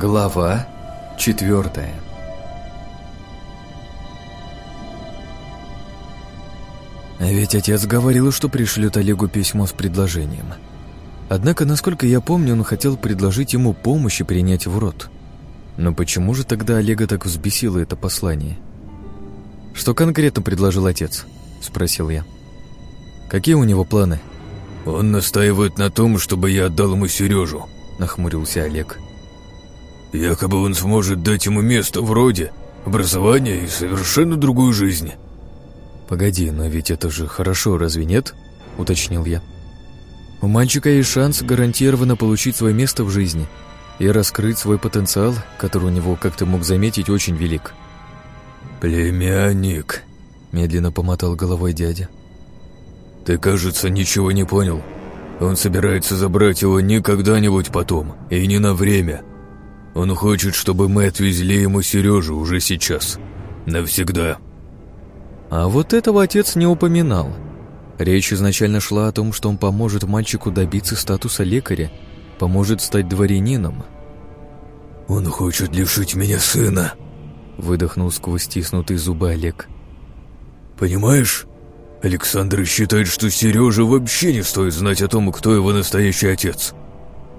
Глава четвертая ведь отец говорил, что пришлет Олегу письмо с предложением. Однако, насколько я помню, он хотел предложить ему помощь и принять в рот. Но почему же тогда Олега так взбесило это послание? «Что конкретно предложил отец?» – спросил я. «Какие у него планы?» «Он настаивает на том, чтобы я отдал ему Сережу», – нахмурился Олег. «Якобы он сможет дать ему место вроде образования и совершенно другую жизнь». «Погоди, но ведь это же хорошо, разве нет?» – уточнил я. «У мальчика есть шанс гарантированно получить свое место в жизни и раскрыть свой потенциал, который у него, как ты мог заметить, очень велик». «Племянник», – медленно помотал головой дядя. «Ты, кажется, ничего не понял. Он собирается забрать его не когда-нибудь потом, и не на время. Он хочет, чтобы мы отвезли ему Сережу уже сейчас. Навсегда». А вот этого отец не упоминал. Речь изначально шла о том, что он поможет мальчику добиться статуса лекаря, поможет стать дворянином. «Он хочет лишить меня сына», — выдохнул сквозь стиснутые зубы Олег. «Понимаешь, Александр считает, что Сереже вообще не стоит знать о том, кто его настоящий отец.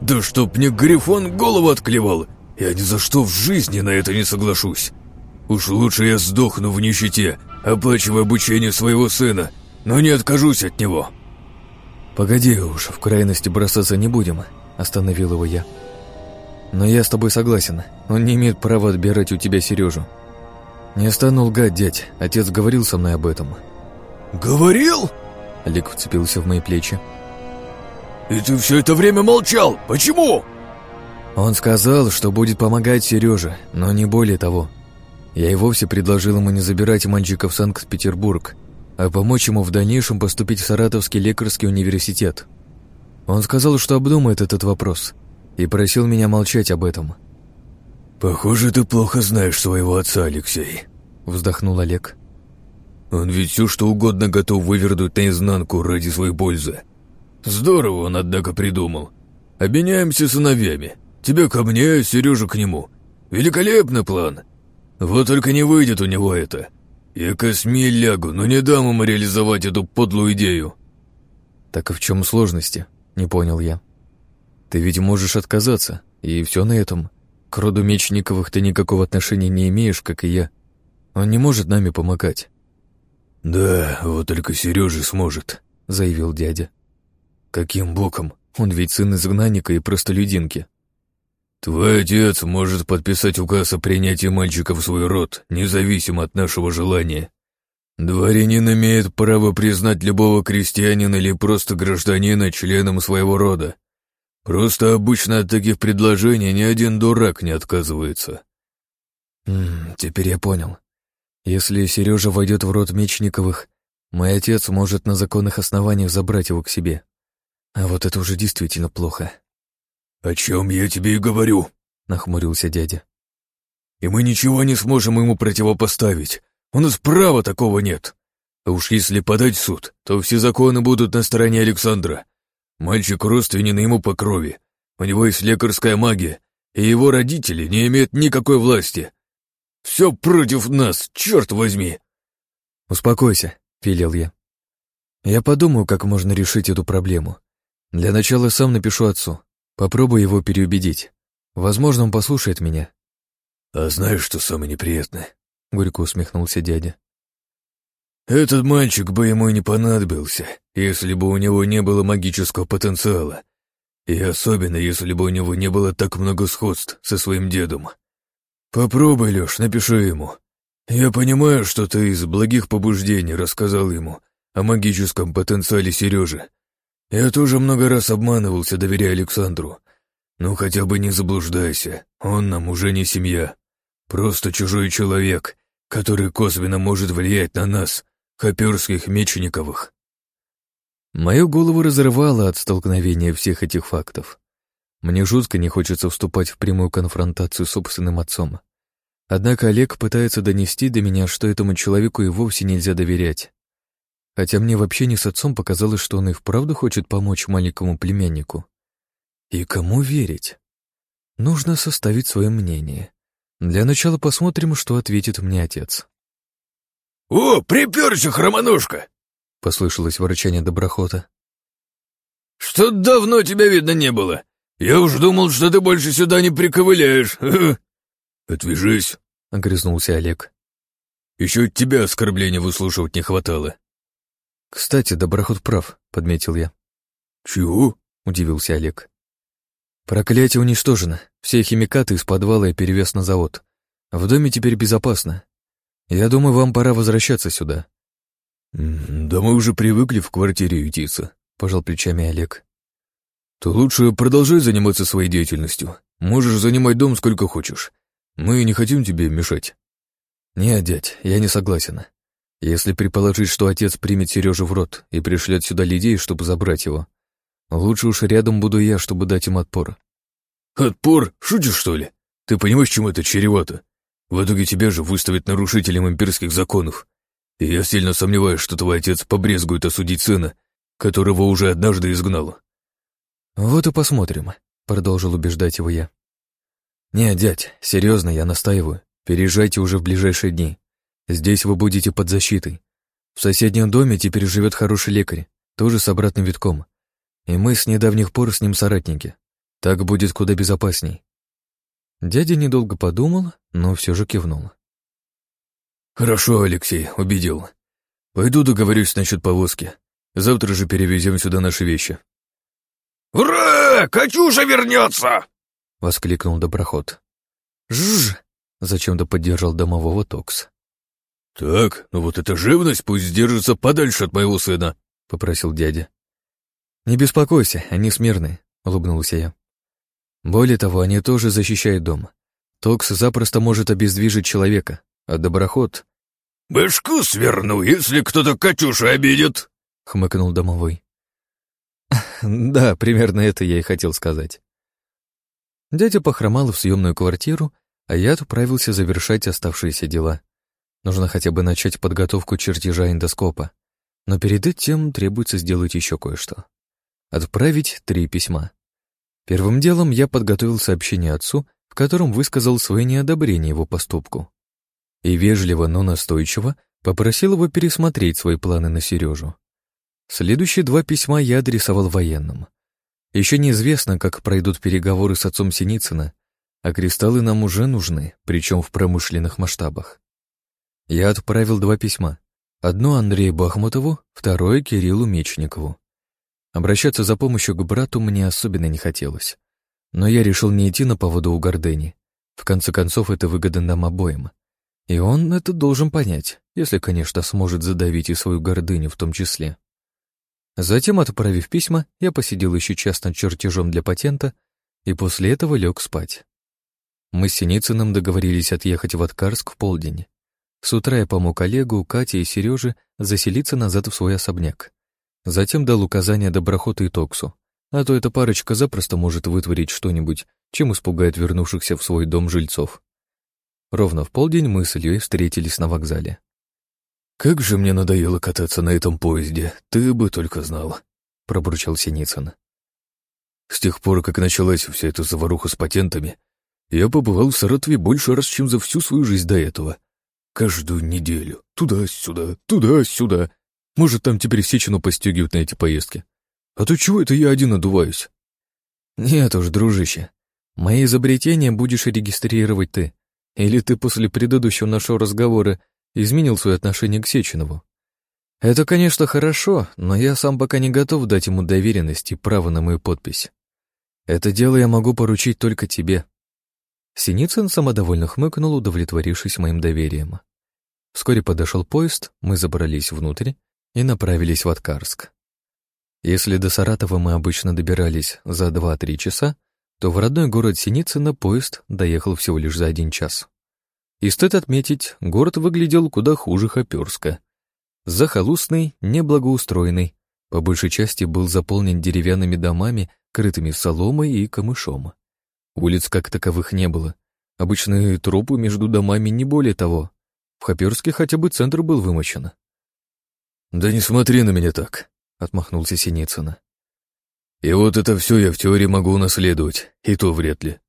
Да чтоб мне Грифон голову отклевал, я ни за что в жизни на это не соглашусь. Уж лучше я сдохну в нищете, оплачивая обучение своего сына, но не откажусь от него». «Погоди уж, в крайности бросаться не будем», — остановил его я. «Но я с тобой согласен, он не имеет права отбирать у тебя Сережу. Не стану лгать, дядь, отец говорил со мной об этом». «Говорил?» — Олег вцепился в мои плечи. «И ты все это время молчал, почему?» Он сказал, что будет помогать Сереже, но не более того. Я и вовсе предложил ему не забирать мальчика в Санкт-Петербург, а помочь ему в дальнейшем поступить в Саратовский лекарский университет. Он сказал, что обдумает этот вопрос, и просил меня молчать об этом. «Похоже, ты плохо знаешь своего отца, Алексей», — вздохнул Олег. «Он ведь все что угодно готов вывернуть наизнанку ради своей пользы. Здорово он, однако, придумал. Обменяемся сыновьями. Тебя ко мне, Сережу к нему. Великолепный план. Вот только не выйдет у него это. Я косми лягу, но не дам ему реализовать эту подлую идею. Так и в чем сложности? Не понял я. Ты ведь можешь отказаться, и все на этом. К роду Мечниковых ты никакого отношения не имеешь, как и я. Он не может нами помогать. Да, вот только Сережа сможет, заявил дядя. Каким боком? Он ведь сын изгнанника и простолюдинки. «Твой отец может подписать указ о принятии мальчика в свой род, независимо от нашего желания. Дворянин имеет право признать любого крестьянина или просто гражданина членом своего рода. Просто обычно от таких предложений ни один дурак не отказывается». М «Теперь я понял. Если Сережа войдет в род Мечниковых, мой отец может на законных основаниях забрать его к себе. А вот это уже действительно плохо». «О чем я тебе и говорю», — нахмурился дядя. «И мы ничего не сможем ему противопоставить. У нас права такого нет. А уж если подать в суд, то все законы будут на стороне Александра. Мальчик родственен ему по крови. У него есть лекарская магия, и его родители не имеют никакой власти. Все против нас, черт возьми!» «Успокойся», — велел я. «Я подумаю, как можно решить эту проблему. Для начала сам напишу отцу. Попробуй его переубедить. Возможно, он послушает меня. А знаешь, что самое неприятное? Горько усмехнулся дядя. Этот мальчик бы ему и не понадобился, если бы у него не было магического потенциала. И особенно, если бы у него не было так много сходств со своим дедом. Попробуй, Лёш, напиши ему. Я понимаю, что ты из благих побуждений рассказал ему о магическом потенциале Сережи, я тоже много раз обманывался, доверяя Александру. Ну, хотя бы не заблуждайся, он нам уже не семья. Просто чужой человек, который косвенно может влиять на нас, хоперских мечениковых. Мою голову разрывало от столкновения всех этих фактов. Мне жутко не хочется вступать в прямую конфронтацию с собственным отцом. Однако Олег пытается донести до меня, что этому человеку и вовсе нельзя доверять. Хотя мне вообще не с отцом показалось, что он и вправду хочет помочь маленькому племяннику. И кому верить? Нужно составить свое мнение. Для начала посмотрим, что ответит мне отец. «О, приперся, хромоножка!» — послышалось ворчание доброхота. «Что давно тебя видно не было. Я уж думал, что ты больше сюда не приковыляешь. Отвяжись!» — огрызнулся Олег. «Еще от тебя оскорбления выслушивать не хватало». «Кстати, доброход прав», — подметил я. «Чего?» — удивился Олег. «Проклятие уничтожено. Все химикаты из подвала и перевес на завод. В доме теперь безопасно. Я думаю, вам пора возвращаться сюда». «Да мы уже привыкли в квартире ютиться», — пожал плечами Олег. «То лучше продолжай заниматься своей деятельностью. Можешь занимать дом сколько хочешь. Мы не хотим тебе мешать». «Нет, дядь, я не согласен. Если предположить, что отец примет Сережу в рот и пришлет сюда людей, чтобы забрать его, лучше уж рядом буду я, чтобы дать им отпор». «Отпор? Шутишь, что ли? Ты понимаешь, чему это чревато? В итоге тебя же выставят нарушителем имперских законов. И я сильно сомневаюсь, что твой отец побрезгует осудить сына, которого уже однажды изгнал». «Вот и посмотрим», — продолжил убеждать его я. «Нет, дядь, серьезно, я настаиваю. Переезжайте уже в ближайшие дни. Здесь вы будете под защитой. В соседнем доме теперь живет хороший лекарь, тоже с обратным витком. И мы с недавних пор с ним соратники. Так будет куда безопасней. Дядя недолго подумал, но все же кивнул. «Хорошо, Алексей, убедил. Пойду договорюсь насчет повозки. Завтра же перевезем сюда наши вещи». «Ура! Катюша вернется!» — воскликнул доброход. «Жжж!» Зачем-то поддержал домового Токс. «Так, ну вот эта живность пусть держится подальше от моего сына», — попросил дядя. «Не беспокойся, они смирные», — улыбнулся я. «Более того, они тоже защищают дом. Токс запросто может обездвижить человека, а доброход...» «Башку сверну, если кто-то Катюшу обидит», — хмыкнул домовой. «Да, примерно это я и хотел сказать». Дядя похромал в съемную квартиру а я отправился завершать оставшиеся дела. Нужно хотя бы начать подготовку чертежа эндоскопа. Но перед этим требуется сделать еще кое-что. Отправить три письма. Первым делом я подготовил сообщение отцу, в котором высказал свое неодобрение его поступку. И вежливо, но настойчиво попросил его пересмотреть свои планы на Сережу. Следующие два письма я адресовал военным. Еще неизвестно, как пройдут переговоры с отцом Синицына, а кристаллы нам уже нужны, причем в промышленных масштабах. Я отправил два письма. Одно Андрею Бахмутову, второе Кириллу Мечникову. Обращаться за помощью к брату мне особенно не хотелось. Но я решил не идти на поводу у Гордени. В конце концов, это выгодно нам обоим. И он это должен понять, если, конечно, сможет задавить и свою гордыню в том числе. Затем, отправив письма, я посидел еще час над чертежом для патента и после этого лег спать. Мы с Синицыным договорились отъехать в Откарск в полдень. С утра я помог Олегу, Кате и Сереже заселиться назад в свой особняк. Затем дал указания Доброхоту и Токсу, а то эта парочка запросто может вытворить что-нибудь, чем испугает вернувшихся в свой дом жильцов. Ровно в полдень мы с Ильей встретились на вокзале. «Как же мне надоело кататься на этом поезде, ты бы только знал», — пробурчал Синицын. «С тех пор, как началась вся эта заваруха с патентами, я побывал в Саратове больше раз, чем за всю свою жизнь до этого. Каждую неделю. Туда-сюда, туда-сюда. Может, там теперь Сечину постегивают на эти поездки. А то чего это я один надуваюсь? Нет уж, дружище. Мои изобретения будешь регистрировать ты. Или ты после предыдущего нашего разговора изменил свое отношение к Сеченову? Это, конечно, хорошо, но я сам пока не готов дать ему доверенность и право на мою подпись. Это дело я могу поручить только тебе. Синицын самодовольно хмыкнул, удовлетворившись моим доверием. Вскоре подошел поезд, мы забрались внутрь и направились в Откарск. Если до Саратова мы обычно добирались за 2-3 часа, то в родной город Синицына поезд доехал всего лишь за один час. И стоит отметить, город выглядел куда хуже Хоперска. Захолустный, неблагоустроенный, по большей части был заполнен деревянными домами, крытыми соломой и камышом. Улиц как таковых не было. Обычные тропы между домами не более того. В Хоперске хотя бы центр был вымощен. «Да не смотри на меня так», — отмахнулся Синицына. «И вот это все я в теории могу унаследовать, и то вряд ли.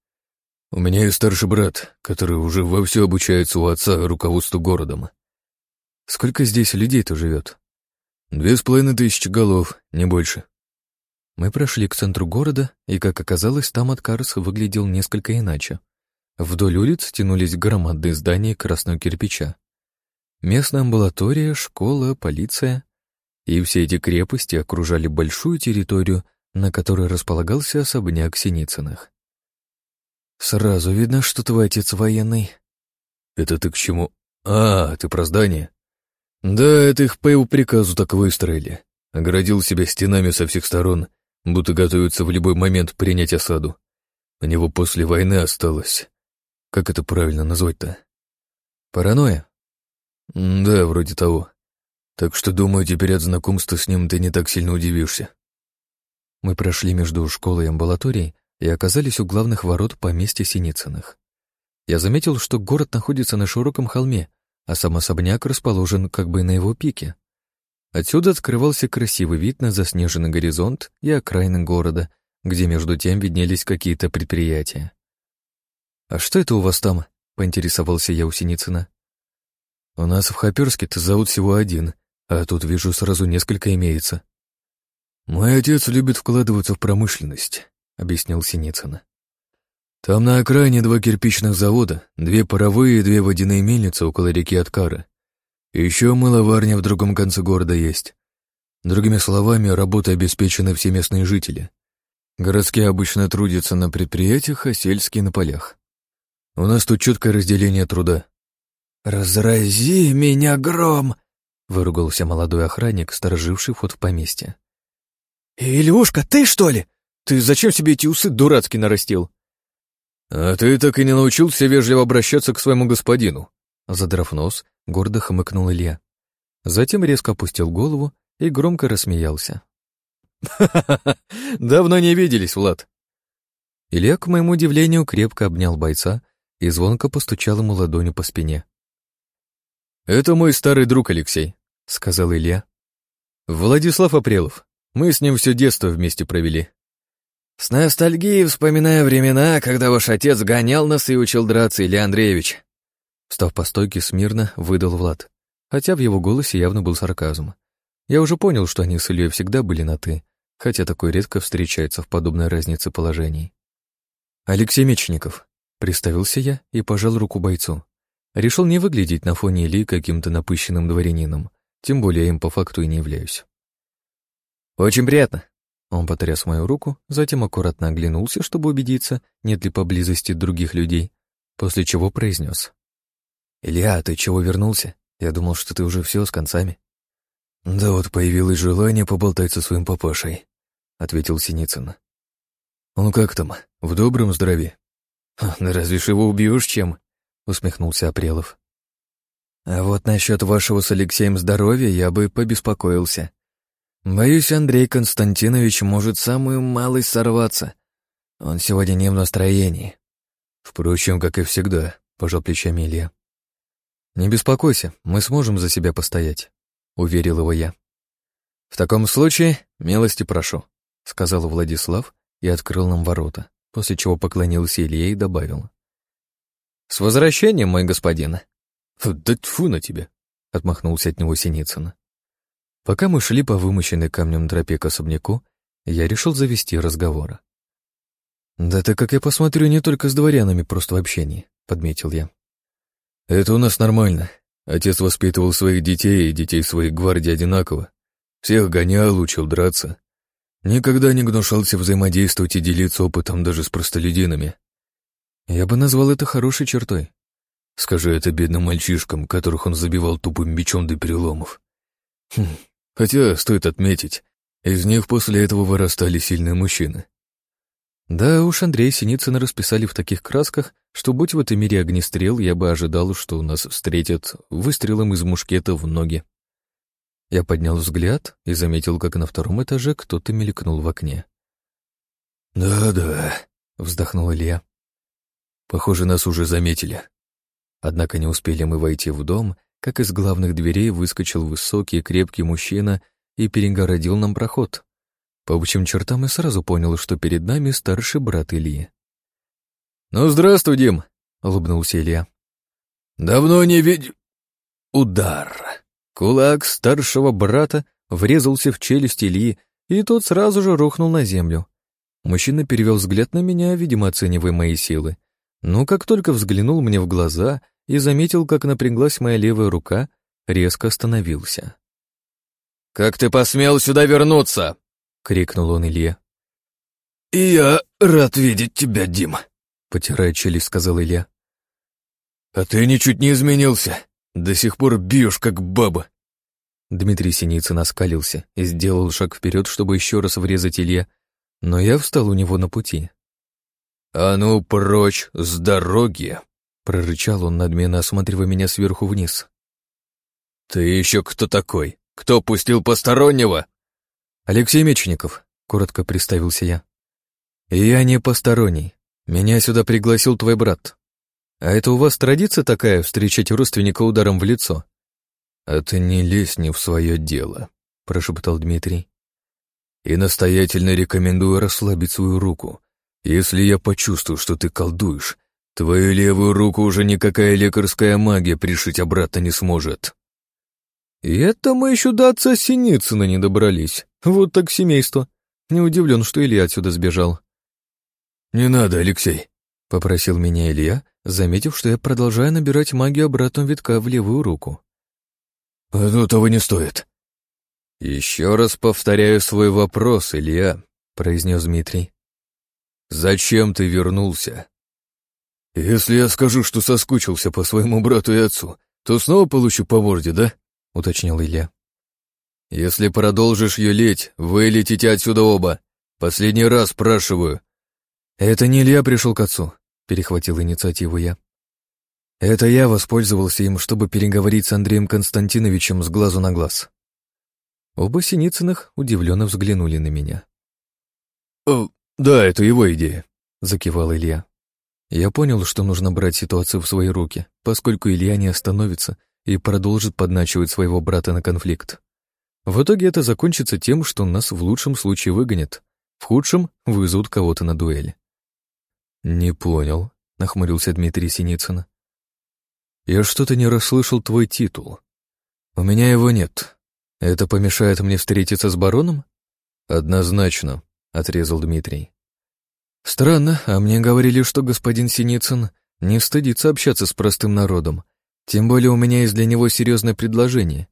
У меня есть старший брат, который уже вовсю обучается у отца руководству городом. Сколько здесь людей-то живет? Две с половиной тысячи голов, не больше. Мы прошли к центру города, и, как оказалось, там Откарс выглядел несколько иначе. Вдоль улиц тянулись громадные здания красного кирпича. Местная амбулатория, школа, полиция. И все эти крепости окружали большую территорию, на которой располагался особняк Синицыных. «Сразу видно, что твой отец военный». «Это ты к чему? А, ты про здание?» «Да, это их по его приказу так выстроили. Оградил себя стенами со всех сторон, будто готовится в любой момент принять осаду. У него после войны осталось. Как это правильно назвать-то? Паранойя? Да, вроде того. Так что, думаю, теперь от знакомства с ним ты не так сильно удивишься. Мы прошли между школой и амбулаторией и оказались у главных ворот поместья Синицыных. Я заметил, что город находится на широком холме, а сам особняк расположен как бы на его пике. Отсюда открывался красивый вид на заснеженный горизонт и окраины города, где между тем виднелись какие-то предприятия. «А что это у вас там?» — поинтересовался я у Синицына. «У нас в Хоперске-то зовут всего один, а тут, вижу, сразу несколько имеется». «Мой отец любит вкладываться в промышленность», — объяснил Синицын. Там на окраине два кирпичных завода, две паровые и две водяные мельницы около реки Откара. И еще мыловарня в другом конце города есть. Другими словами, работа обеспечены все местные жители. Городские обычно трудятся на предприятиях, а сельские — на полях. У нас тут четкое разделение труда. «Разрази меня гром!» — выругался молодой охранник, стороживший вход в поместье. «Илюшка, ты что ли? Ты зачем себе эти усы дурацкие нарастил?» «А ты так и не научился вежливо обращаться к своему господину?» Задрав нос, гордо хмыкнул Илья. Затем резко опустил голову и громко рассмеялся. «Ха-ха-ха! Давно не виделись, Влад!» Илья, к моему удивлению, крепко обнял бойца и звонко постучал ему ладонью по спине. «Это мой старый друг Алексей», — сказал Илья. «Владислав Апрелов. Мы с ним все детство вместе провели. «С ностальгией вспоминая времена, когда ваш отец гонял нас и учил драться, Илья Андреевич». Став по стойке смирно, выдал Влад, хотя в его голосе явно был сарказм. Я уже понял, что они с Ильей всегда были на «ты», хотя такое редко встречается в подобной разнице положений. «Алексей Мечников», — представился я и пожал руку бойцу. Решил не выглядеть на фоне Ильи каким-то напыщенным дворянином, тем более им по факту и не являюсь. «Очень приятно», он потряс мою руку, затем аккуратно оглянулся, чтобы убедиться, нет ли поблизости других людей, после чего произнес. «Илья, ты чего вернулся? Я думал, что ты уже все с концами». «Да вот появилось желание поболтать со своим папашей», — ответил Синицын. «Он как там? В добром здравии?» «Да разве ж его убьешь чем?» — усмехнулся Апрелов. «А вот насчет вашего с Алексеем здоровья я бы побеспокоился. Боюсь, Андрей Константинович может самую малость сорваться. Он сегодня не в настроении. Впрочем, как и всегда, пожал плечами Илья. Не беспокойся, мы сможем за себя постоять, уверил его я. В таком случае, милости прошу, сказал Владислав и открыл нам ворота, после чего поклонился Илье и добавил. С возвращением, мой господин. Да тьфу на тебя, отмахнулся от него Синицын. Пока мы шли по вымощенной камнем тропе к особняку, я решил завести разговор. «Да ты, как я посмотрю, не только с дворянами, просто в общении», — подметил я. «Это у нас нормально. Отец воспитывал своих детей и детей своих гвардии одинаково. Всех гонял, учил драться. Никогда не гнушался взаимодействовать и делиться опытом даже с простолюдинами. Я бы назвал это хорошей чертой. Скажи это бедным мальчишкам, которых он забивал тупым мечом до переломов. Хм, Хотя, стоит отметить, из них после этого вырастали сильные мужчины. Да уж, Андрей Синицына расписали в таких красках, что будь в этом мире огнестрел, я бы ожидал, что нас встретят выстрелом из мушкета в ноги. Я поднял взгляд и заметил, как на втором этаже кто-то мелькнул в окне. «Да-да», — вздохнул Илья. «Похоже, нас уже заметили». Однако не успели мы войти в дом, как из главных дверей выскочил высокий крепкий мужчина и перегородил нам проход. По общим чертам я сразу понял, что перед нами старший брат Ильи. «Ну, здравствуй, Дим», — улыбнулся Илья. «Давно не видел...» Удар. Кулак старшего брата врезался в челюсть Ильи, и тот сразу же рухнул на землю. Мужчина перевел взгляд на меня, видимо, оценивая мои силы. Но как только взглянул мне в глаза и заметил, как напряглась моя левая рука, резко остановился. «Как ты посмел сюда вернуться?» — крикнул он Илье. «И я рад видеть тебя, Дима», — потирая челюсть, сказал Илья. «А ты ничуть не изменился. До сих пор бьешь, как баба». Дмитрий Синицын оскалился и сделал шаг вперед, чтобы еще раз врезать Илье, но я встал у него на пути. «А ну, прочь, с дороги!» — прорычал он, надменно осматривая меня сверху вниз. «Ты еще кто такой? Кто пустил постороннего?» «Алексей Мечников», — коротко представился я. «И я не посторонний. Меня сюда пригласил твой брат. А это у вас традиция такая — встречать родственника ударом в лицо?» «А ты не лезь не в свое дело», — прошептал Дмитрий. «И настоятельно рекомендую расслабить свою руку. Если я почувствую, что ты колдуешь, твою левую руку уже никакая лекарская магия пришить обратно не сможет». «И это мы еще до отца Синицына не добрались. Вот так семейство. Не удивлен, что Илья отсюда сбежал». «Не надо, Алексей», — попросил меня Илья, заметив, что я продолжаю набирать магию обратного витка в левую руку. «Оно того не стоит». «Еще раз повторяю свой вопрос, Илья», — произнес Дмитрий. «Зачем ты вернулся?» «Если я скажу, что соскучился по своему брату и отцу, то снова получу по морде, да?» — уточнил Илья. «Если продолжишь юлить, вы летите отсюда оба. Последний раз спрашиваю». «Это не Илья пришел к отцу», — перехватил инициативу я. Это я воспользовался им, чтобы переговорить с Андреем Константиновичем с глазу на глаз. Оба Синицыных удивленно взглянули на меня. «О, да, это его идея», — закивал Илья. Я понял, что нужно брать ситуацию в свои руки, поскольку Илья не остановится и продолжит подначивать своего брата на конфликт. В итоге это закончится тем, что нас в лучшем случае выгонят, в худшем — вызовут кого-то на дуэль. «Не понял», — нахмурился Дмитрий Синицын. «Я что-то не расслышал твой титул. У меня его нет. Это помешает мне встретиться с бароном?» «Однозначно», — отрезал Дмитрий. «Странно, а мне говорили, что господин Синицын не стыдится общаться с простым народом. Тем более у меня есть для него серьезное предложение.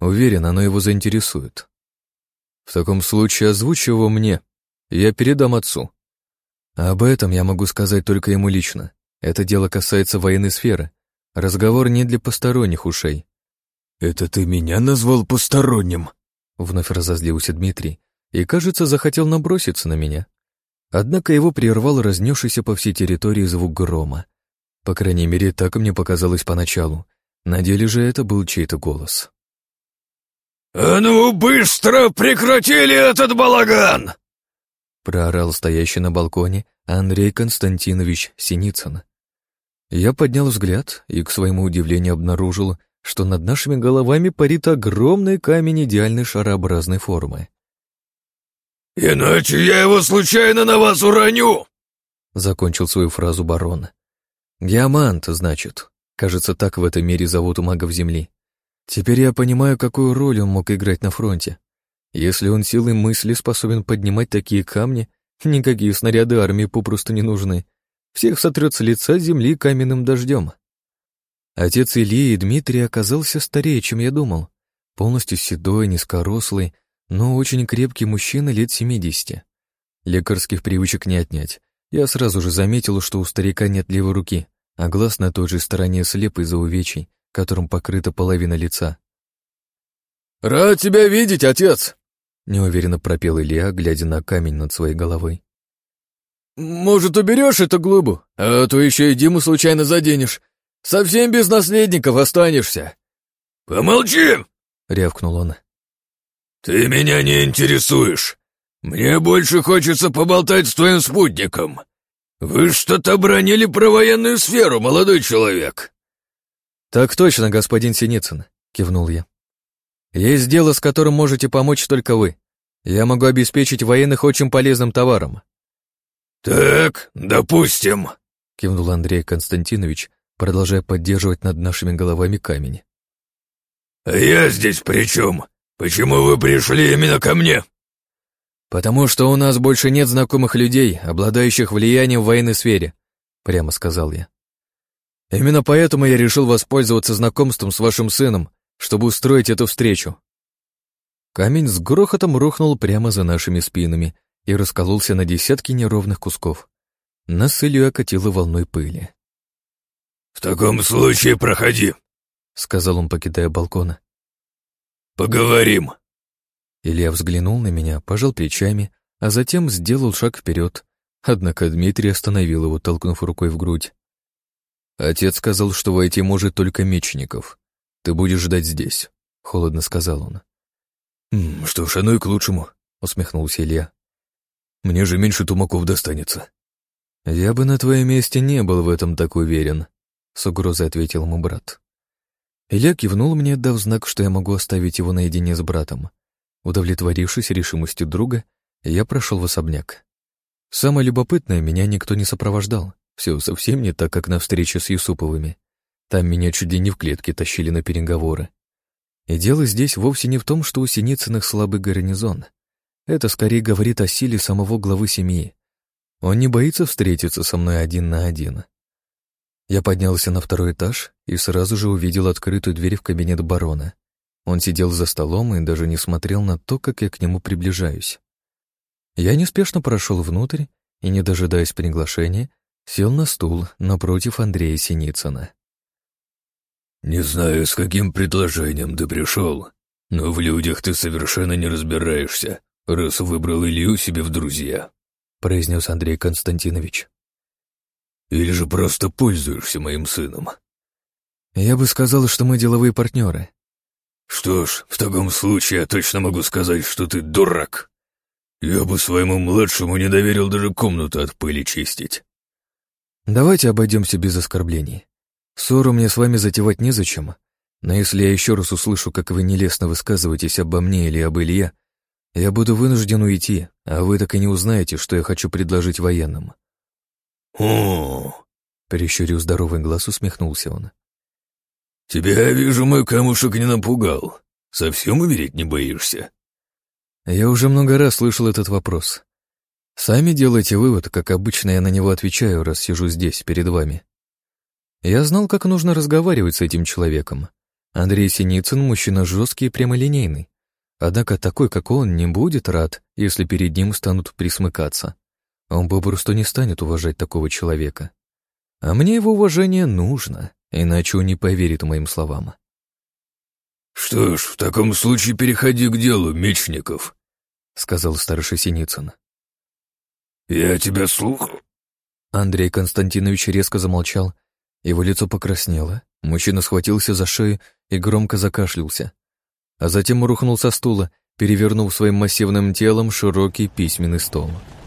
Уверен, оно его заинтересует. В таком случае озвучь его мне. Я передам отцу. Об этом я могу сказать только ему лично. Это дело касается военной сферы, Разговор не для посторонних ушей. «Это ты меня назвал посторонним?» Вновь разозлился Дмитрий и, кажется, захотел наброситься на меня. Однако его прервал разнесшийся по всей территории звук грома. По крайней мере, так мне показалось поначалу. На деле же это был чей-то голос. «А ну, быстро прекратили этот балаган!» Проорал стоящий на балконе Андрей Константинович Синицын. Я поднял взгляд и, к своему удивлению, обнаружил, что над нашими головами парит огромный камень идеальной шарообразной формы. «Иначе я его случайно на вас уроню!» Закончил свою фразу барон. «Геомант, значит. Кажется, так в этом мире зовут магов Земли. Теперь я понимаю, какую роль он мог играть на фронте. Если он силой мысли способен поднимать такие камни, никакие снаряды армии попросту не нужны. Всех сотрет с лица земли каменным дождем. Отец Ильи и Дмитрий оказался старее, чем я думал. Полностью седой, низкорослый, но очень крепкий мужчина лет семидесяти. Лекарских привычек не отнять. Я сразу же заметил, что у старика нет левой руки, а глаз на той же стороне слеп из-за увечий, которым покрыта половина лица. «Рад тебя видеть, отец!» — неуверенно пропел Илья, глядя на камень над своей головой. «Может, уберешь эту глыбу? А то еще и Диму случайно заденешь. Совсем без наследников останешься». «Помолчи!» — рявкнул он. «Ты меня не интересуешь. Мне больше хочется поболтать с твоим спутником. Вы что-то бронили про военную сферу, молодой человек». «Так точно, господин Синицын», — кивнул я. «Есть дело, с которым можете помочь только вы. Я могу обеспечить военных очень полезным товаром. «Так, допустим», — кивнул Андрей Константинович, продолжая поддерживать над нашими головами камень. «А я здесь при чем? Почему вы пришли именно ко мне?» «Потому что у нас больше нет знакомых людей, обладающих влиянием в военной сфере», — прямо сказал я. «Именно поэтому я решил воспользоваться знакомством с вашим сыном, чтобы устроить эту встречу». Камень с грохотом рухнул прямо за нашими спинами и раскололся на десятки неровных кусков. Нас с Ильей окатило волной пыли. «В таком случае проходи», — сказал он, покидая балкона. «Поговорим». Илья взглянул на меня, пожал плечами, а затем сделал шаг вперед. Однако Дмитрий остановил его, толкнув рукой в грудь. «Отец сказал, что войти может только мечников. Ты будешь ждать здесь», — холодно сказал он. «Что ж, оно и к лучшему», — усмехнулся Илья. «Мне же меньше тумаков достанется». «Я бы на твоем месте не был в этом так уверен», — с угрозой ответил ему брат. Илья кивнул мне, дав знак, что я могу оставить его наедине с братом. Удовлетворившись решимостью друга, я прошел в особняк. Самое любопытное, меня никто не сопровождал. Все совсем не так, как на встрече с Юсуповыми. Там меня чуть ли не в клетке тащили на переговоры. И дело здесь вовсе не в том, что у Синицыных слабый гарнизон. Это скорее говорит о силе самого главы семьи. Он не боится встретиться со мной один на один. Я поднялся на второй этаж и сразу же увидел открытую дверь в кабинет барона. Он сидел за столом и даже не смотрел на то, как я к нему приближаюсь. Я неспешно прошел внутрь и, не дожидаясь приглашения, сел на стул напротив Андрея Синицына. «Не знаю, с каким предложением ты пришел, но в людях ты совершенно не разбираешься, раз выбрал Илью себе в друзья», произнес Андрей Константинович. «Или же просто пользуешься моим сыном?» «Я бы сказал, что мы деловые партнеры». «Что ж, в таком случае я точно могу сказать, что ты дурак. Я бы своему младшему не доверил даже комнату от пыли чистить». «Давайте обойдемся без оскорблений. Ссору мне с вами затевать незачем, но если я еще раз услышу, как вы нелестно высказываетесь обо мне или об Илье, я буду вынужден уйти, а вы так и не узнаете, что я хочу предложить военным». «О!» — перещурив здоровый глаз, усмехнулся он. «Тебя, вижу, мой камушек не напугал. Совсем умереть не боишься?» Я уже много раз слышал этот вопрос. Сами делайте вывод, как обычно я на него отвечаю, раз сижу здесь, перед вами. Я знал, как нужно разговаривать с этим человеком. Андрей Синицын — мужчина жесткий и прямолинейный. Однако такой, как он, не будет рад, если перед ним станут присмыкаться. Он попросту не станет уважать такого человека. А мне его уважение нужно, иначе он не поверит моим словам. «Что ж, в таком случае переходи к делу, Мечников», — сказал старший Синицын. «Я тебя слухаю». Андрей Константинович резко замолчал его лицо покраснело, мужчина схватился за шею и громко закашлялся, а затем рухнул со стула, перевернув своим массивным телом широкий письменный стол. —